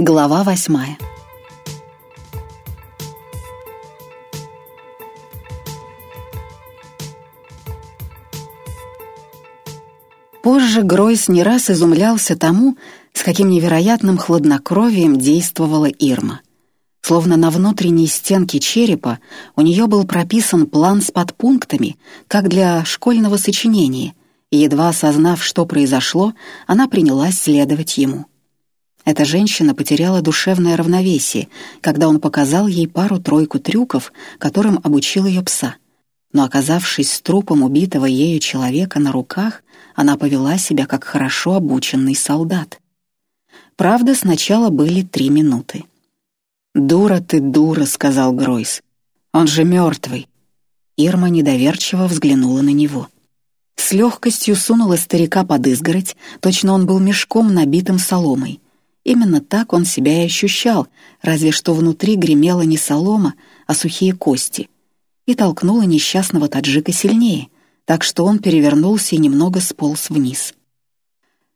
Глава восьмая. Позже Гройс не раз изумлялся тому, с каким невероятным хладнокровием действовала Ирма. Словно на внутренней стенке черепа у нее был прописан план с подпунктами, как для школьного сочинения, и едва осознав, что произошло, она принялась следовать ему. Эта женщина потеряла душевное равновесие, когда он показал ей пару-тройку трюков, которым обучил ее пса. Но оказавшись с трупом убитого ею человека на руках, она повела себя как хорошо обученный солдат. Правда, сначала были три минуты. «Дура ты, дура», — сказал Гройс. «Он же мертвый». Ирма недоверчиво взглянула на него. С легкостью сунула старика под изгородь, точно он был мешком, набитым соломой — Именно так он себя и ощущал, разве что внутри гремела не солома, а сухие кости. И толкнула несчастного таджика сильнее, так что он перевернулся и немного сполз вниз.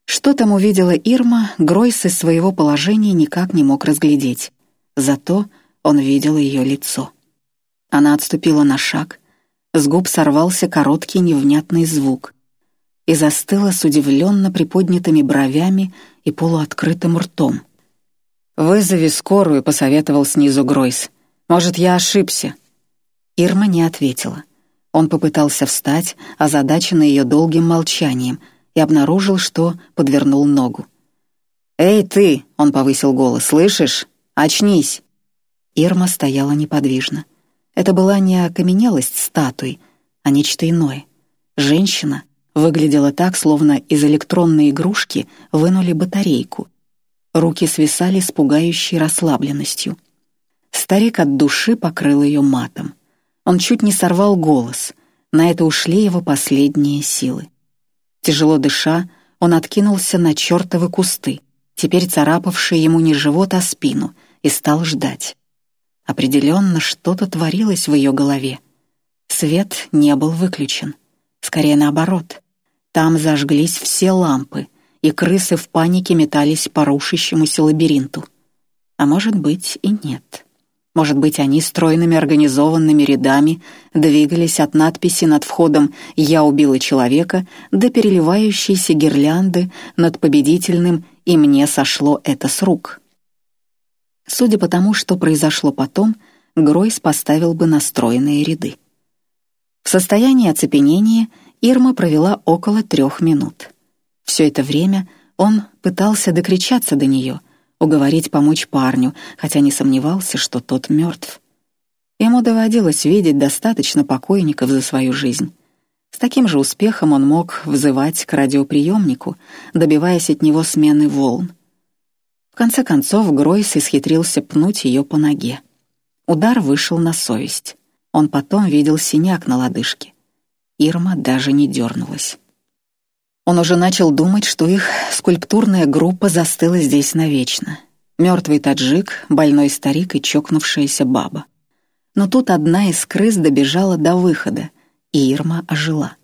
Что там увидела Ирма, Гройс из своего положения никак не мог разглядеть. Зато он видел ее лицо. Она отступила на шаг, с губ сорвался короткий невнятный звук и застыла с удивленно приподнятыми бровями и полуоткрытым ртом. «Вызови скорую», — посоветовал снизу Гройс. «Может, я ошибся?» Ирма не ответила. Он попытался встать, озадаченный ее долгим молчанием, и обнаружил, что подвернул ногу. «Эй, ты!» — он повысил голос. «Слышишь? Очнись!» Ирма стояла неподвижно. Это была не окаменелость статуи, а нечто иное. Женщина, Выглядело так, словно из электронной игрушки вынули батарейку. Руки свисали с пугающей расслабленностью. Старик от души покрыл ее матом. Он чуть не сорвал голос. На это ушли его последние силы. Тяжело дыша, он откинулся на чертовы кусты, теперь царапавшие ему не живот, а спину, и стал ждать. Определенно что-то творилось в ее голове. Свет не был выключен. Скорее наоборот. Там зажглись все лампы, и крысы в панике метались по рушащемуся лабиринту. А может быть и нет. Может быть, они стройными организованными рядами двигались от надписи над входом «Я убила человека» до переливающейся гирлянды над победительным «И мне сошло это с рук». Судя по тому, что произошло потом, Гройс поставил бы настроенные ряды. В состоянии оцепенения Ирма провела около трех минут. Все это время он пытался докричаться до нее, уговорить помочь парню, хотя не сомневался, что тот мертв. Ему доводилось видеть достаточно покойников за свою жизнь. С таким же успехом он мог взывать к радиоприемнику, добиваясь от него смены волн. В конце концов Гройс исхитрился пнуть ее по ноге. Удар вышел на совесть. Он потом видел синяк на лодыжке. Ирма даже не дернулась. Он уже начал думать, что их скульптурная группа застыла здесь навечно. Мертвый таджик, больной старик и чокнувшаяся баба. Но тут одна из крыс добежала до выхода, и Ирма ожила.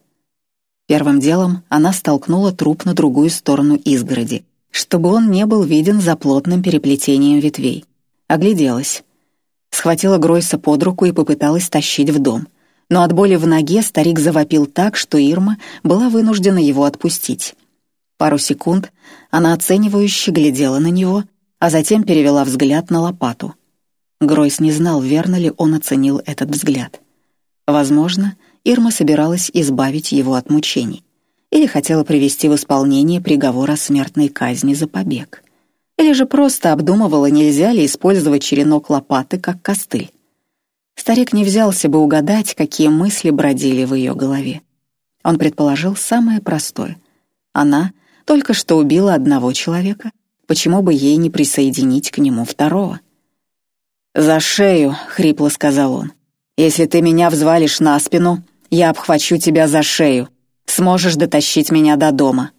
Первым делом она столкнула труп на другую сторону изгороди, чтобы он не был виден за плотным переплетением ветвей. Огляделась. Схватила Гройса под руку и попыталась тащить в дом — но от боли в ноге старик завопил так, что Ирма была вынуждена его отпустить. Пару секунд она оценивающе глядела на него, а затем перевела взгляд на лопату. Гройс не знал, верно ли он оценил этот взгляд. Возможно, Ирма собиралась избавить его от мучений или хотела привести в исполнение приговор о смертной казни за побег. Или же просто обдумывала, нельзя ли использовать черенок лопаты как костыль. Старик не взялся бы угадать, какие мысли бродили в ее голове. Он предположил самое простое. Она только что убила одного человека, почему бы ей не присоединить к нему второго? «За шею», — хрипло сказал он. «Если ты меня взвалишь на спину, я обхвачу тебя за шею. Сможешь дотащить меня до дома».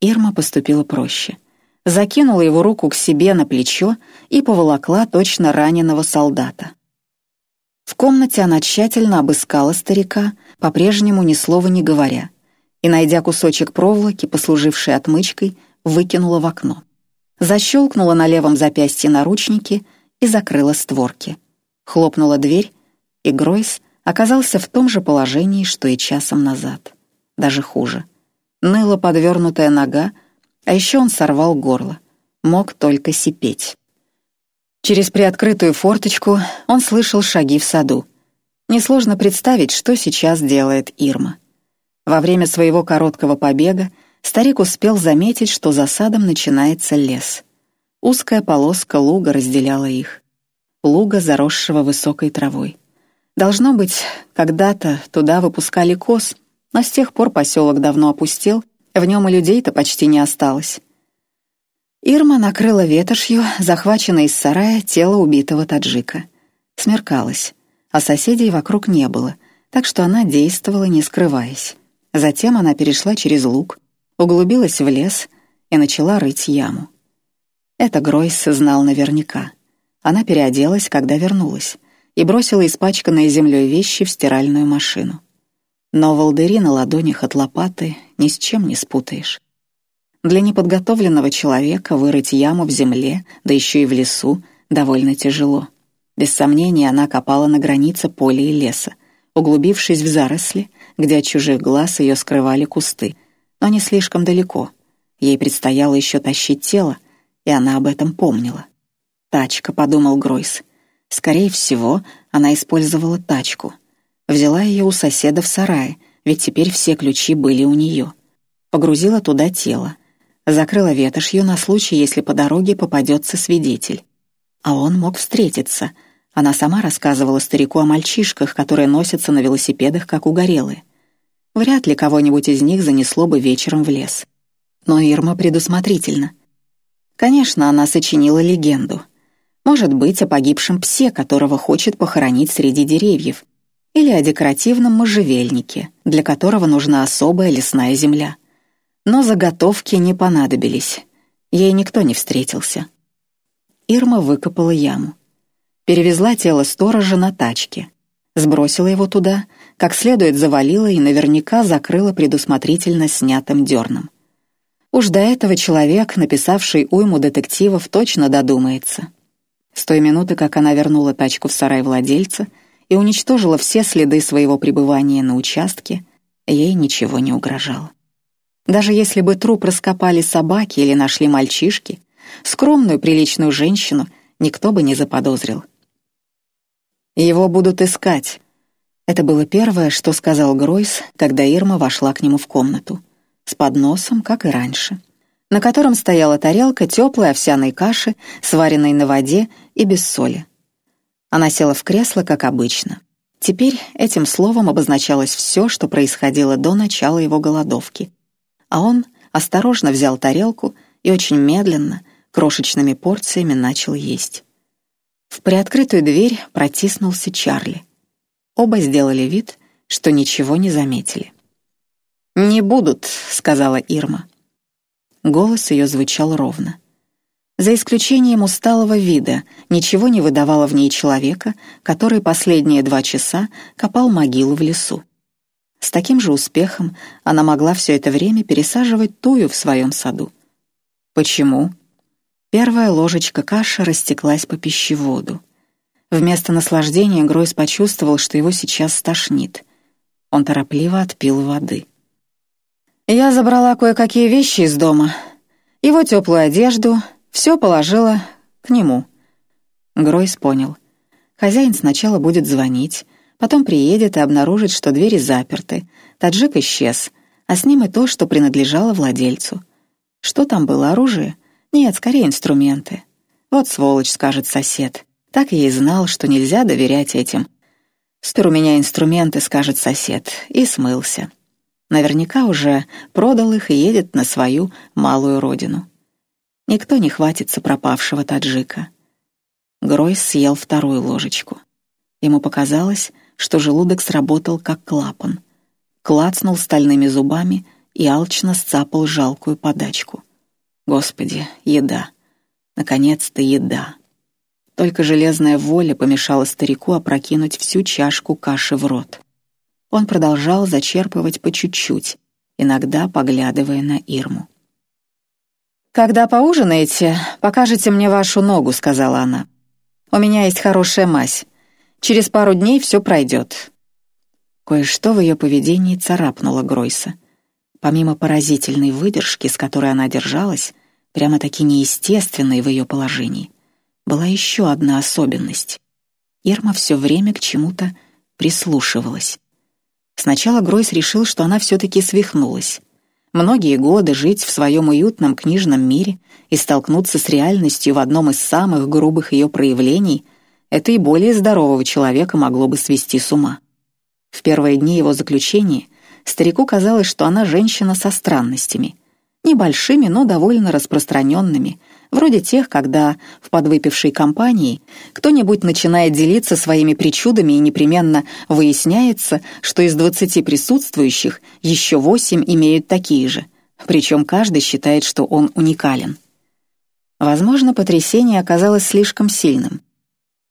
Ирма поступила проще. Закинула его руку к себе на плечо и поволокла точно раненого солдата. В комнате она тщательно обыскала старика, по-прежнему ни слова не говоря, и, найдя кусочек проволоки, послуживший отмычкой, выкинула в окно. защелкнула на левом запястье наручники и закрыла створки. Хлопнула дверь, и Гройс оказался в том же положении, что и часом назад. Даже хуже. Ныла подвернутая нога, а еще он сорвал горло. Мог только сипеть. Через приоткрытую форточку он слышал шаги в саду. Несложно представить, что сейчас делает Ирма. Во время своего короткого побега старик успел заметить, что за садом начинается лес. Узкая полоска луга разделяла их. Луга, заросшего высокой травой. Должно быть, когда-то туда выпускали коз, но с тех пор поселок давно опустел, в нем и людей-то почти не осталось. Ирма накрыла ветошью, захваченное из сарая тело убитого таджика. Смеркалось, а соседей вокруг не было, так что она действовала, не скрываясь. Затем она перешла через луг, углубилась в лес и начала рыть яму. Это Гройс знал наверняка. Она переоделась, когда вернулась, и бросила испачканные землей вещи в стиральную машину. Но волдыри на ладонях от лопаты ни с чем не спутаешь. Для неподготовленного человека вырыть яму в земле, да еще и в лесу, довольно тяжело. Без сомнения, она копала на границе поля и леса, углубившись в заросли, где от чужих глаз ее скрывали кусты, но не слишком далеко. Ей предстояло еще тащить тело, и она об этом помнила. «Тачка», — подумал Гройс. Скорее всего, она использовала тачку. Взяла ее у соседа в сарае, ведь теперь все ключи были у нее. Погрузила туда тело. Закрыла ветошью на случай, если по дороге попадется свидетель. А он мог встретиться. Она сама рассказывала старику о мальчишках, которые носятся на велосипедах, как угорелые. Вряд ли кого-нибудь из них занесло бы вечером в лес. Но Ирма предусмотрительна. Конечно, она сочинила легенду. Может быть, о погибшем псе, которого хочет похоронить среди деревьев, или о декоративном можжевельнике, для которого нужна особая лесная земля. Но заготовки не понадобились. Ей никто не встретился. Ирма выкопала яму. Перевезла тело сторожа на тачке. Сбросила его туда, как следует завалила и наверняка закрыла предусмотрительно снятым дерном. Уж до этого человек, написавший уйму детективов, точно додумается. С той минуты, как она вернула тачку в сарай владельца и уничтожила все следы своего пребывания на участке, ей ничего не угрожало. Даже если бы труп раскопали собаки или нашли мальчишки, скромную приличную женщину никто бы не заподозрил. «Его будут искать», это было первое, что сказал Гройс, когда Ирма вошла к нему в комнату. С подносом, как и раньше, на котором стояла тарелка теплой овсяной каши, сваренной на воде и без соли. Она села в кресло, как обычно. Теперь этим словом обозначалось все, что происходило до начала его голодовки. А он осторожно взял тарелку и очень медленно, крошечными порциями начал есть. В приоткрытую дверь протиснулся Чарли — Оба сделали вид, что ничего не заметили. «Не будут», — сказала Ирма. Голос ее звучал ровно. За исключением усталого вида, ничего не выдавало в ней человека, который последние два часа копал могилу в лесу. С таким же успехом она могла все это время пересаживать тую в своем саду. Почему? Первая ложечка каши растеклась по пищеводу. Вместо наслаждения Гройс почувствовал, что его сейчас стошнит. Он торопливо отпил воды. «Я забрала кое-какие вещи из дома. Его теплую одежду, все положила к нему». Гройс понял. Хозяин сначала будет звонить, потом приедет и обнаружит, что двери заперты. Таджик исчез, а с ним и то, что принадлежало владельцу. Что там было, оружие? Нет, скорее инструменты. Вот сволочь, скажет сосед. Так я и знал, что нельзя доверять этим. «Стер у меня инструменты», — скажет сосед, и смылся. Наверняка уже продал их и едет на свою малую родину. Никто не хватится пропавшего таджика. Гройс съел вторую ложечку. Ему показалось, что желудок сработал как клапан. Клацнул стальными зубами и алчно сцапал жалкую подачку. Господи, еда. Наконец-то еда. Только железная воля помешала старику опрокинуть всю чашку каши в рот. Он продолжал зачерпывать по чуть-чуть, иногда поглядывая на Ирму. «Когда поужинаете, покажете мне вашу ногу», — сказала она. «У меня есть хорошая мазь. Через пару дней все пройдет». Кое-что в ее поведении царапнуло Гройса. Помимо поразительной выдержки, с которой она держалась, прямо-таки неестественной в ее положении, была еще одна особенность. Ирма все время к чему-то прислушивалась. Сначала Гройс решил, что она все-таки свихнулась. Многие годы жить в своем уютном книжном мире и столкнуться с реальностью в одном из самых грубых ее проявлений — это и более здорового человека могло бы свести с ума. В первые дни его заключения старику казалось, что она женщина со странностями. Небольшими, но довольно распространенными, вроде тех, когда в подвыпившей компании кто-нибудь начинает делиться своими причудами и непременно выясняется, что из двадцати присутствующих еще восемь имеют такие же, причем каждый считает, что он уникален. Возможно, потрясение оказалось слишком сильным.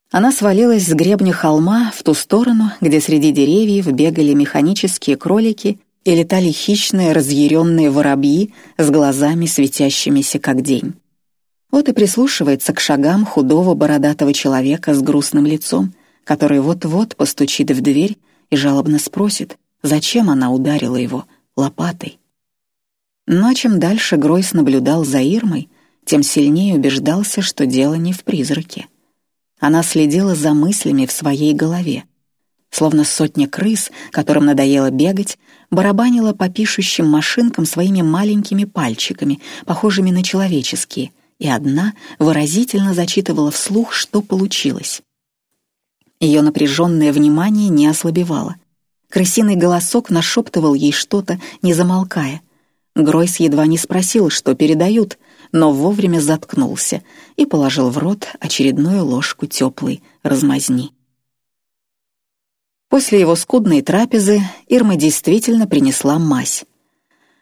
Она свалилась с гребня холма в ту сторону, где среди деревьев бегали механические кролики и летали хищные разъяренные воробьи с глазами, светящимися как день. Вот и прислушивается к шагам худого бородатого человека с грустным лицом, который вот-вот постучит в дверь и жалобно спросит, зачем она ударила его лопатой. Но чем дальше Гройс наблюдал за Ирмой, тем сильнее убеждался, что дело не в призраке. Она следила за мыслями в своей голове. Словно сотня крыс, которым надоело бегать, барабанила по пишущим машинкам своими маленькими пальчиками, похожими на человеческие — и одна выразительно зачитывала вслух, что получилось. Ее напряженное внимание не ослабевало. Крысиный голосок нашептывал ей что-то, не замолкая. Гройс едва не спросил, что передают, но вовремя заткнулся и положил в рот очередную ложку теплой размазни. После его скудной трапезы Ирма действительно принесла мазь.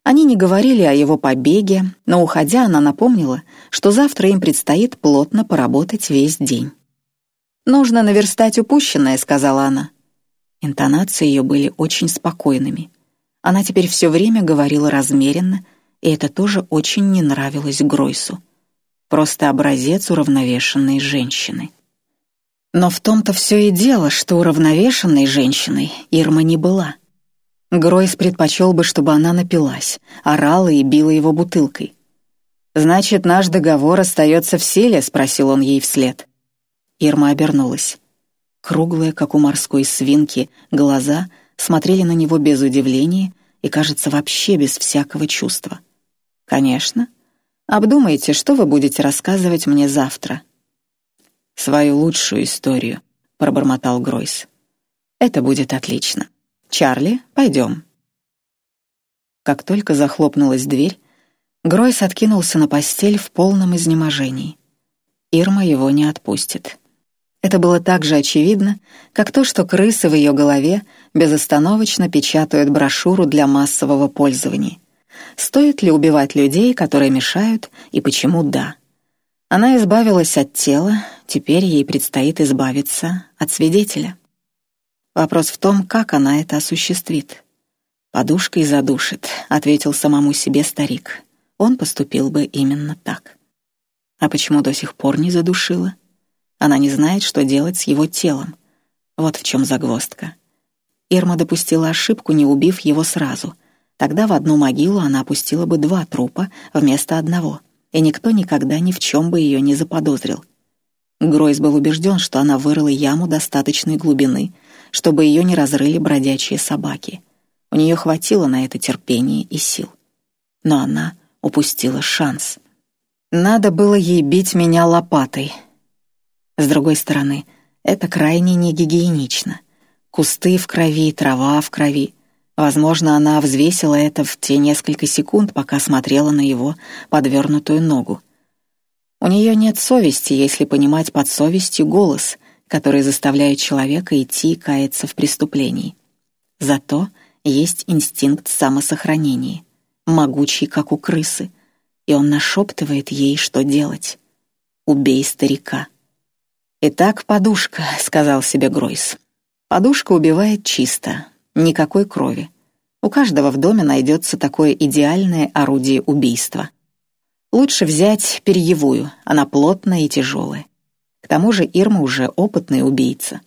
Они не говорили о его побеге, но, уходя, она напомнила, что завтра им предстоит плотно поработать весь день. «Нужно наверстать упущенное», — сказала она. Интонации ее были очень спокойными. Она теперь все время говорила размеренно, и это тоже очень не нравилось Гройсу. Просто образец уравновешенной женщины. Но в том-то все и дело, что уравновешенной женщиной Ирма не была. Гройс предпочел бы, чтобы она напилась, орала и била его бутылкой. «Значит, наш договор остается в силе?» — спросил он ей вслед. Ирма обернулась. Круглые, как у морской свинки, глаза смотрели на него без удивления и, кажется, вообще без всякого чувства. «Конечно. Обдумайте, что вы будете рассказывать мне завтра». «Свою лучшую историю», — пробормотал Гройс. «Это будет отлично». «Чарли, пойдем». Как только захлопнулась дверь, Гройс откинулся на постель в полном изнеможении. Ирма его не отпустит. Это было так же очевидно, как то, что крысы в ее голове безостановочно печатают брошюру для массового пользования. Стоит ли убивать людей, которые мешают, и почему да? Она избавилась от тела, теперь ей предстоит избавиться от свидетеля. Вопрос в том, как она это осуществит. «Подушкой задушит», — ответил самому себе старик. Он поступил бы именно так. А почему до сих пор не задушила? Она не знает, что делать с его телом. Вот в чем загвоздка. Ирма допустила ошибку, не убив его сразу. Тогда в одну могилу она опустила бы два трупа вместо одного, и никто никогда ни в чем бы ее не заподозрил. Гройс был убежден, что она вырыла яму достаточной глубины — чтобы ее не разрыли бродячие собаки. У нее хватило на это терпения и сил. Но она упустила шанс. Надо было ей бить меня лопатой. С другой стороны, это крайне негигиенично. Кусты в крови, трава в крови. Возможно, она взвесила это в те несколько секунд, пока смотрела на его подвернутую ногу. У нее нет совести, если понимать под совестью голос — который заставляет человека идти и каяться в преступлении. Зато есть инстинкт самосохранения, могучий, как у крысы, и он нашептывает ей, что делать. «Убей старика». «Итак, подушка», — сказал себе Гройс. «Подушка убивает чисто, никакой крови. У каждого в доме найдется такое идеальное орудие убийства». Лучше взять перьевую, она плотная и тяжелая. Тому же Ирма уже опытный убийца.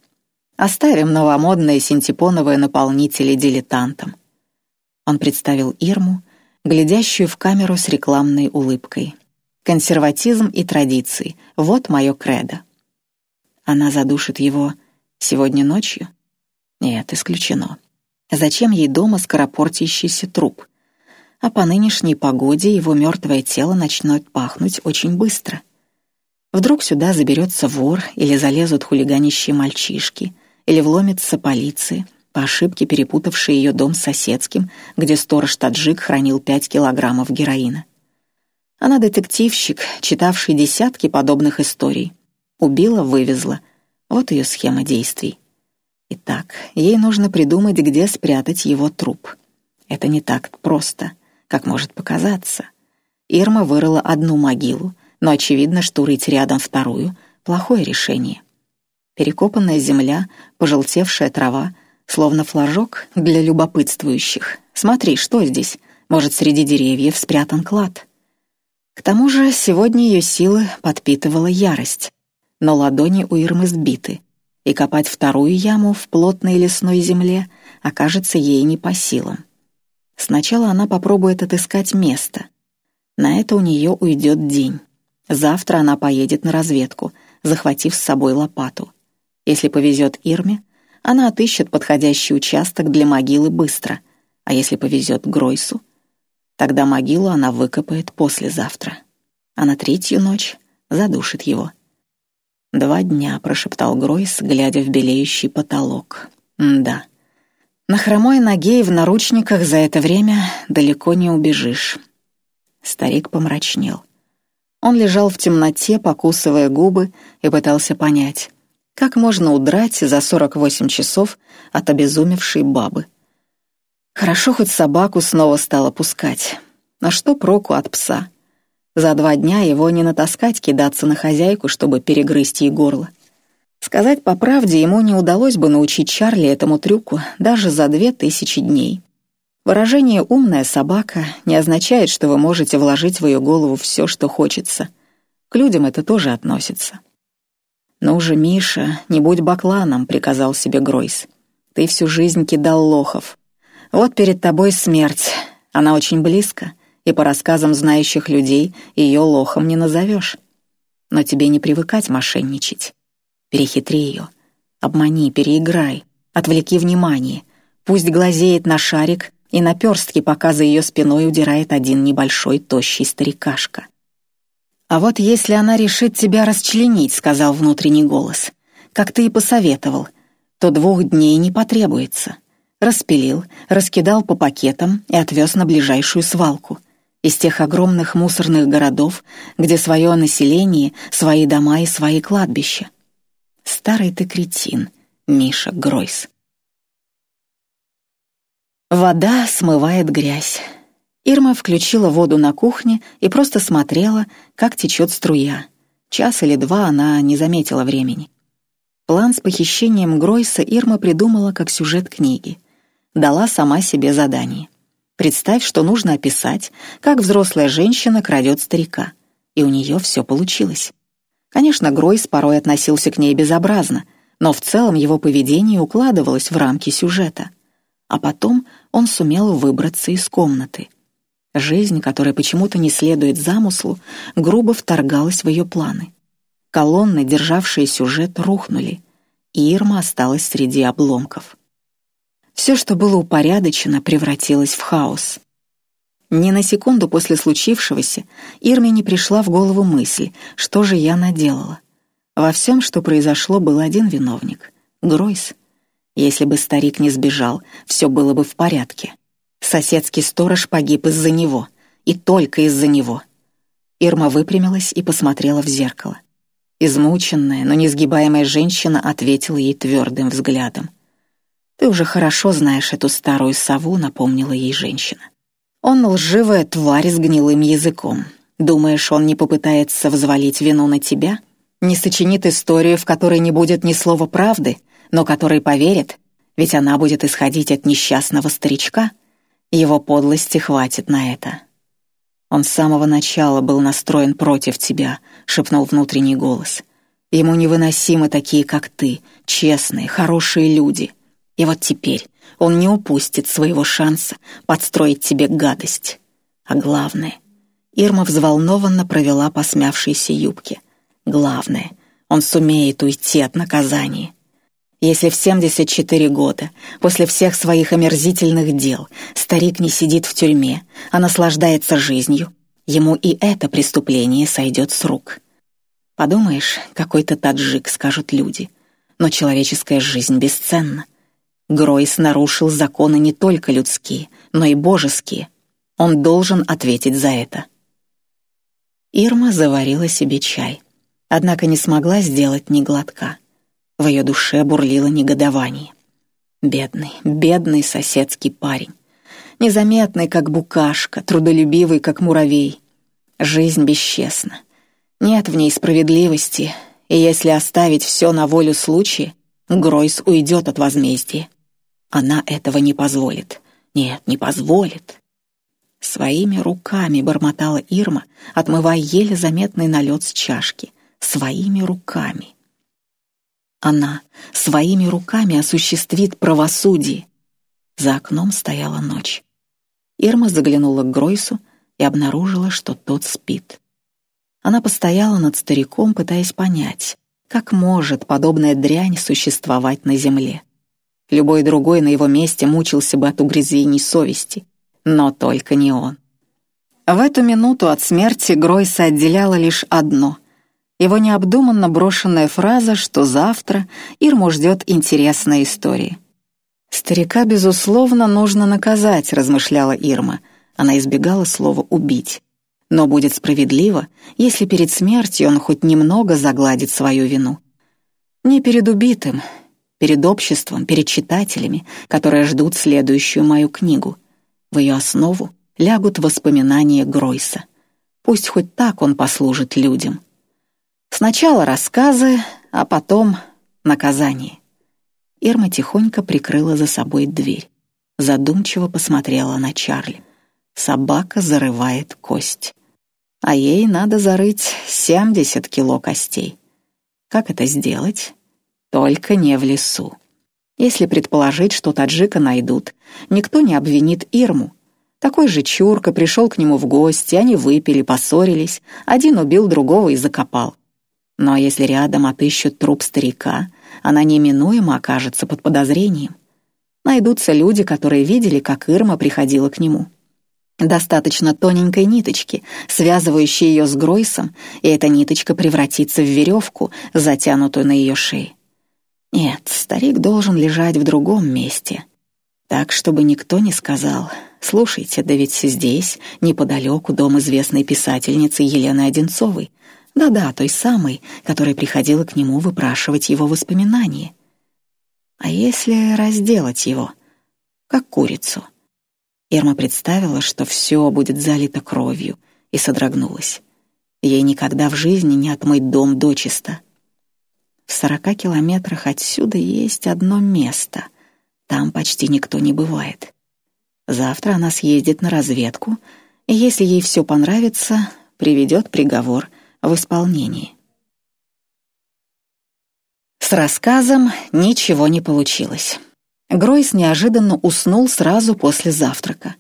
Оставим новомодные синтепоновые наполнители дилетантам. Он представил Ирму, глядящую в камеру с рекламной улыбкой. Консерватизм и традиции — вот мое кредо. Она задушит его сегодня ночью? Нет, исключено. Зачем ей дома скоропортящийся труп? А по нынешней погоде его мертвое тело начнет пахнуть очень быстро. Вдруг сюда заберется вор или залезут хулиганищие мальчишки, или вломится полиция, по ошибке перепутавший ее дом с соседским, где сторож-таджик хранил пять килограммов героина. Она детективщик, читавший десятки подобных историй. Убила, вывезла. Вот ее схема действий. Итак, ей нужно придумать, где спрятать его труп. Это не так просто, как может показаться. Ирма вырыла одну могилу, но очевидно, что рыть рядом вторую — плохое решение. Перекопанная земля, пожелтевшая трава, словно флажок для любопытствующих. Смотри, что здесь? Может, среди деревьев спрятан клад? К тому же сегодня ее силы подпитывала ярость, но ладони у Ирмы сбиты — и копать вторую яму в плотной лесной земле окажется ей не по силам. Сначала она попробует отыскать место. На это у нее уйдет день. Завтра она поедет на разведку, захватив с собой лопату. Если повезет Ирме, она отыщет подходящий участок для могилы быстро, а если повезет Гройсу, тогда могилу она выкопает послезавтра. А на третью ночь задушит его. «Два дня», — прошептал Гройс, глядя в белеющий потолок. «Да. На хромой ноге и в наручниках за это время далеко не убежишь». Старик помрачнел. Он лежал в темноте, покусывая губы, и пытался понять, как можно удрать за 48 часов от обезумевшей бабы. Хорошо, хоть собаку снова стала пускать. А что проку от пса? За два дня его не натаскать кидаться на хозяйку, чтобы перегрызть ей горло. Сказать по правде, ему не удалось бы научить Чарли этому трюку даже за две тысячи дней. Выражение «умная собака» не означает, что вы можете вложить в ее голову все, что хочется. К людям это тоже относится. «Ну же, Миша, не будь бакланом», — приказал себе Гройс. «Ты всю жизнь кидал лохов. Вот перед тобой смерть. Она очень близко и по рассказам знающих людей ее лохом не назовешь. Но тебе не привыкать мошенничать. Перехитри ее, обмани, переиграй, отвлеки внимание. Пусть глазеет на шарик, и на перстке, пока за ее спиной удирает один небольшой тощий старикашка. «А вот если она решит тебя расчленить», — сказал внутренний голос, «как ты и посоветовал, то двух дней не потребуется». Распилил, раскидал по пакетам и отвез на ближайшую свалку — из тех огромных мусорных городов, где свое население, свои дома и свои кладбища. Старый ты кретин, Миша Гройс. Вода смывает грязь. Ирма включила воду на кухне и просто смотрела, как течет струя. Час или два она не заметила времени. План с похищением Гройса Ирма придумала как сюжет книги. Дала сама себе задание. Представь, что нужно описать, как взрослая женщина крадет старика. И у нее все получилось. Конечно, Гройс порой относился к ней безобразно, но в целом его поведение укладывалось в рамки сюжета. А потом он сумел выбраться из комнаты. Жизнь, которая почему-то не следует замыслу, грубо вторгалась в ее планы. Колонны, державшие сюжет, рухнули, и Ирма осталась среди обломков. Все, что было упорядочено, превратилось в хаос. Ни на секунду после случившегося Ирме не пришла в голову мысль, что же я наделала. Во всем, что произошло, был один виновник — Гройс. Если бы старик не сбежал, все было бы в порядке. Соседский сторож погиб из-за него, и только из-за него. Ирма выпрямилась и посмотрела в зеркало. Измученная, но несгибаемая женщина ответила ей твердым взглядом — «Ты уже хорошо знаешь эту старую сову», — напомнила ей женщина. «Он лживая тварь с гнилым языком. Думаешь, он не попытается взвалить вину на тебя? Не сочинит историю, в которой не будет ни слова правды, но которой поверит, ведь она будет исходить от несчастного старичка? Его подлости хватит на это». «Он с самого начала был настроен против тебя», — шепнул внутренний голос. «Ему невыносимы такие, как ты, честные, хорошие люди. И вот теперь он не упустит своего шанса подстроить тебе гадость. А главное, Ирма взволнованно провела по смявшейся юбке. Главное, он сумеет уйти от наказания. Если в 74 года, после всех своих омерзительных дел, старик не сидит в тюрьме, а наслаждается жизнью, ему и это преступление сойдет с рук. Подумаешь, какой-то таджик, скажут люди. Но человеческая жизнь бесценна. Гройс нарушил законы не только людские, но и божеские. Он должен ответить за это. Ирма заварила себе чай, однако не смогла сделать ни глотка. В ее душе бурлило негодование. Бедный, бедный соседский парень. Незаметный, как букашка, трудолюбивый, как муравей. Жизнь бесчестна. Нет в ней справедливости, и если оставить все на волю случая, Гройс уйдет от возмездия. Она этого не позволит. Нет, не позволит. Своими руками бормотала Ирма, отмывая еле заметный налет с чашки. Своими руками. Она своими руками осуществит правосудие. За окном стояла ночь. Ирма заглянула к Гройсу и обнаружила, что тот спит. Она постояла над стариком, пытаясь понять, как может подобная дрянь существовать на земле. Любой другой на его месте мучился бы от угрызений совести, но только не он. В эту минуту от смерти Гройса отделяло лишь одно — его необдуманно брошенная фраза, что завтра Ирму ждет интересная история. «Старика, безусловно, нужно наказать», — размышляла Ирма. Она избегала слова «убить». Но будет справедливо, если перед смертью он хоть немного загладит свою вину. Не перед убитым, перед обществом, перед читателями, которые ждут следующую мою книгу. В ее основу лягут воспоминания Гройса. Пусть хоть так он послужит людям. Сначала рассказы, а потом наказание. Ирма тихонько прикрыла за собой дверь. Задумчиво посмотрела на Чарли. Собака зарывает кость. А ей надо зарыть 70 кило костей. Как это сделать? Только не в лесу. Если предположить, что таджика найдут, никто не обвинит Ирму. Такой же чурка пришел к нему в гости, они выпили, поссорились, один убил другого и закопал. Но если рядом отыщут труп старика, она неминуемо окажется под подозрением. Найдутся люди, которые видели, как Ирма приходила к нему. Достаточно тоненькой ниточки, связывающей ее с Гройсом, и эта ниточка превратится в веревку, затянутую на ее шее. Нет, старик должен лежать в другом месте. Так, чтобы никто не сказал, «Слушайте, да ведь здесь, неподалеку, дом известной писательницы Елены Одинцовой. Да-да, той самой, которая приходила к нему выпрашивать его воспоминания. А если разделать его, как курицу?» Ирма представила, что все будет залито кровью, и содрогнулась. Ей никогда в жизни не отмыть дом дочисто. В сорока километрах отсюда есть одно место. Там почти никто не бывает. Завтра она съездит на разведку, и если ей все понравится, приведет приговор в исполнение. С рассказом ничего не получилось. Гройс неожиданно уснул сразу после завтрака.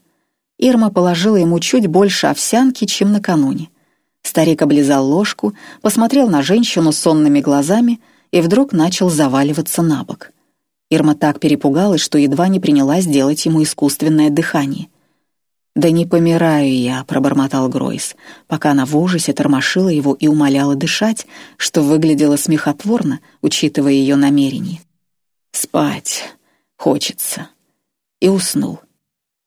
Ирма положила ему чуть больше овсянки, чем накануне. Старик облизал ложку, посмотрел на женщину сонными глазами — и вдруг начал заваливаться на бок. Ирма так перепугалась, что едва не принялась делать ему искусственное дыхание. «Да не помираю я», — пробормотал Гройс, пока она в ужасе тормошила его и умоляла дышать, что выглядело смехотворно, учитывая ее намерение. «Спать хочется». И уснул.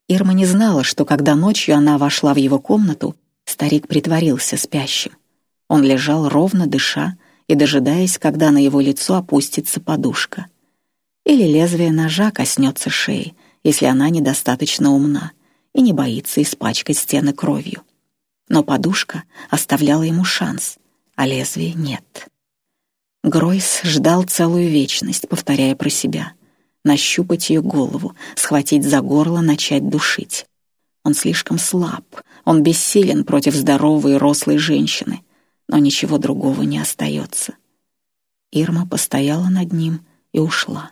Ирма не знала, что когда ночью она вошла в его комнату, старик притворился спящим. Он лежал ровно, дыша, и дожидаясь, когда на его лицо опустится подушка. Или лезвие ножа коснется шеи, если она недостаточно умна и не боится испачкать стены кровью. Но подушка оставляла ему шанс, а лезвия нет. Гройс ждал целую вечность, повторяя про себя. Нащупать ее голову, схватить за горло, начать душить. Он слишком слаб, он бессилен против здоровой рослой женщины, но ничего другого не остается. Ирма постояла над ним и ушла.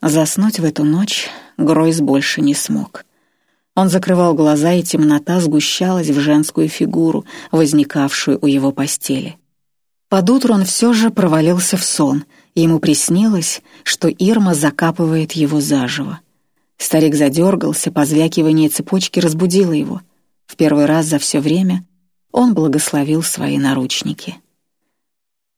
Заснуть в эту ночь Гройс больше не смог. Он закрывал глаза, и темнота сгущалась в женскую фигуру, возникавшую у его постели. Под утро он все же провалился в сон, ему приснилось, что Ирма закапывает его заживо. Старик задергался, позвякивание цепочки разбудило его. В первый раз за все время он благословил свои наручники.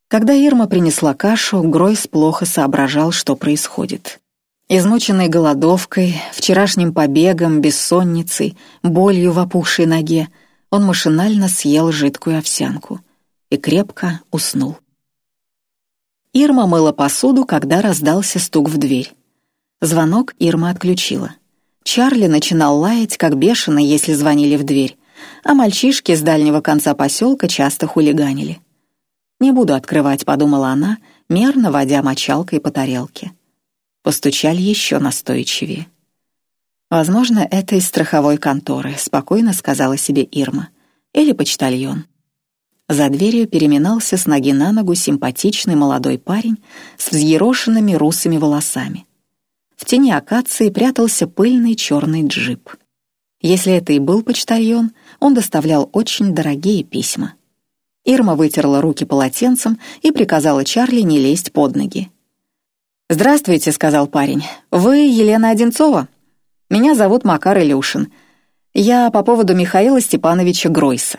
Когда Ирма принесла кашу, Гройс плохо соображал, что происходит. Измученный голодовкой, вчерашним побегом, бессонницей, болью в опухшей ноге, он машинально съел жидкую овсянку и крепко уснул. Ирма мыла посуду, когда раздался стук в дверь. Звонок Ирма отключила. Чарли начинал лаять, как бешеный, если звонили в дверь, а мальчишки с дальнего конца поселка часто хулиганили. «Не буду открывать», — подумала она, мерно водя мочалкой по тарелке. Постучали еще настойчивее. «Возможно, это из страховой конторы», — спокойно сказала себе Ирма. «Или почтальон». За дверью переминался с ноги на ногу симпатичный молодой парень с взъерошенными русыми волосами. В тени акации прятался пыльный черный джип. Если это и был почтальон, он доставлял очень дорогие письма. Ирма вытерла руки полотенцем и приказала Чарли не лезть под ноги. «Здравствуйте», — сказал парень. «Вы Елена Одинцова? Меня зовут Макар Илюшин. Я по поводу Михаила Степановича Гройса».